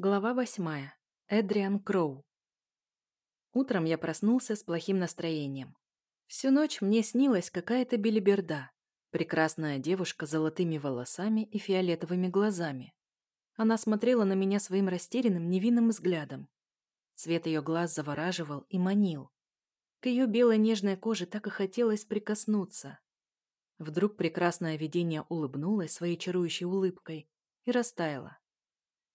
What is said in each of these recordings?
Глава восьмая. Эдриан Кроу. Утром я проснулся с плохим настроением. Всю ночь мне снилась какая-то белиберда, прекрасная девушка с золотыми волосами и фиолетовыми глазами. Она смотрела на меня своим растерянным невинным взглядом. Цвет ее глаз завораживал и манил. К ее белой нежной коже так и хотелось прикоснуться. Вдруг прекрасное видение улыбнулось своей чарующей улыбкой и растаяло.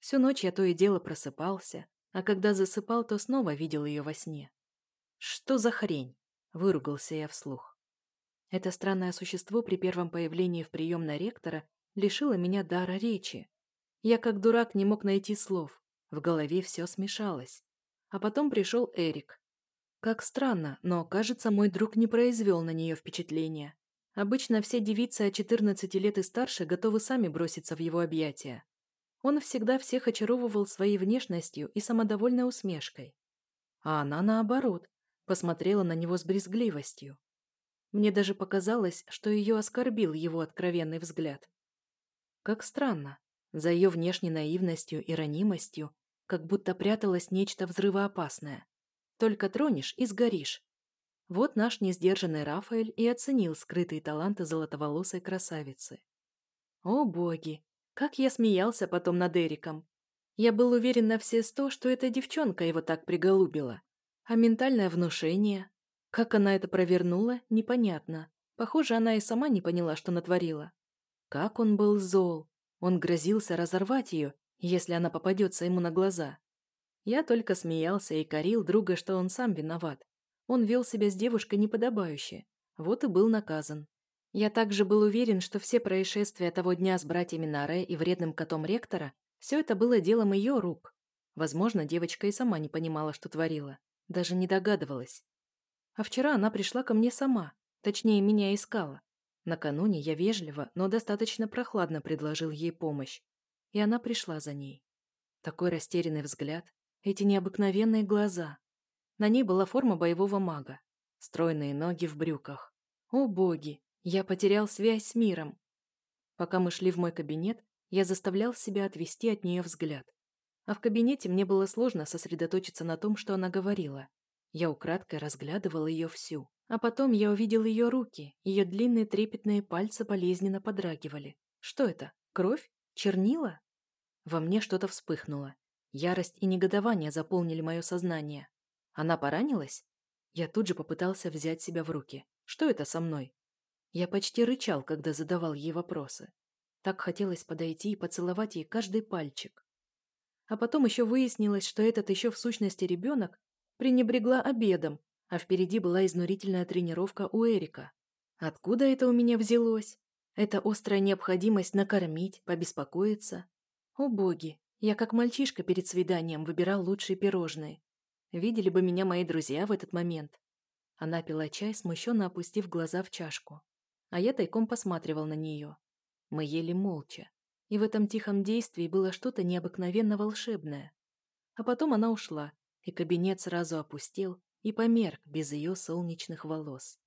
Всю ночь я то и дело просыпался, а когда засыпал, то снова видел ее во сне. «Что за хрень?» – выругался я вслух. Это странное существо при первом появлении в приемной ректора лишило меня дара речи. Я как дурак не мог найти слов, в голове все смешалось. А потом пришел Эрик. Как странно, но, кажется, мой друг не произвел на нее впечатления. Обычно все девицы от 14 лет и старше готовы сами броситься в его объятия. Он всегда всех очаровывал своей внешностью и самодовольной усмешкой. А она, наоборот, посмотрела на него с брезгливостью. Мне даже показалось, что ее оскорбил его откровенный взгляд. Как странно, за ее внешней наивностью и ранимостью как будто пряталось нечто взрывоопасное. Только тронешь и сгоришь. Вот наш несдержанный Рафаэль и оценил скрытые таланты золотоволосой красавицы. О боги, как я смеялся потом над Эриком. Я был уверен на все сто, что эта девчонка его так приголубила. А ментальное внушение? Как она это провернула, непонятно. Похоже, она и сама не поняла, что натворила. Как он был зол. Он грозился разорвать ее, если она попадется ему на глаза. Я только смеялся и корил друга, что он сам виноват. Он вел себя с девушкой неподобающе. Вот и был наказан. Я также был уверен, что все происшествия того дня с братьями Наре и вредным котом ректора все это было делом ее рук. Возможно, девочка и сама не понимала, что творила. Даже не догадывалась. А вчера она пришла ко мне сама. Точнее, меня искала. Накануне я вежливо, но достаточно прохладно предложил ей помощь. И она пришла за ней. Такой растерянный взгляд, эти необыкновенные глаза. На ней была форма боевого мага. Стройные ноги в брюках. О боги, я потерял связь с миром. Пока мы шли в мой кабинет, я заставлял себя отвести от нее взгляд. А в кабинете мне было сложно сосредоточиться на том, что она говорила. Я украдкой разглядывал ее всю. А потом я увидел ее руки, ее длинные трепетные пальцы болезненно подрагивали. Что это? Кровь? Чернила? Во мне что-то вспыхнуло. Ярость и негодование заполнили мое сознание. Она поранилась? Я тут же попытался взять себя в руки. Что это со мной? Я почти рычал, когда задавал ей вопросы. Так хотелось подойти и поцеловать ей каждый пальчик. А потом еще выяснилось, что этот еще в сущности ребенок пренебрегла обедом, а впереди была изнурительная тренировка у Эрика. Откуда это у меня взялось? Это острая необходимость накормить, побеспокоиться. О боги, я как мальчишка перед свиданием выбирал лучшие пирожные. Видели бы меня мои друзья в этот момент. Она пила чай, смущенно опустив глаза в чашку а я тайком посматривал на нее. Мы ели молча, и в этом тихом действии было что-то необыкновенно волшебное. А потом она ушла, и кабинет сразу опустел и померк без ее солнечных волос.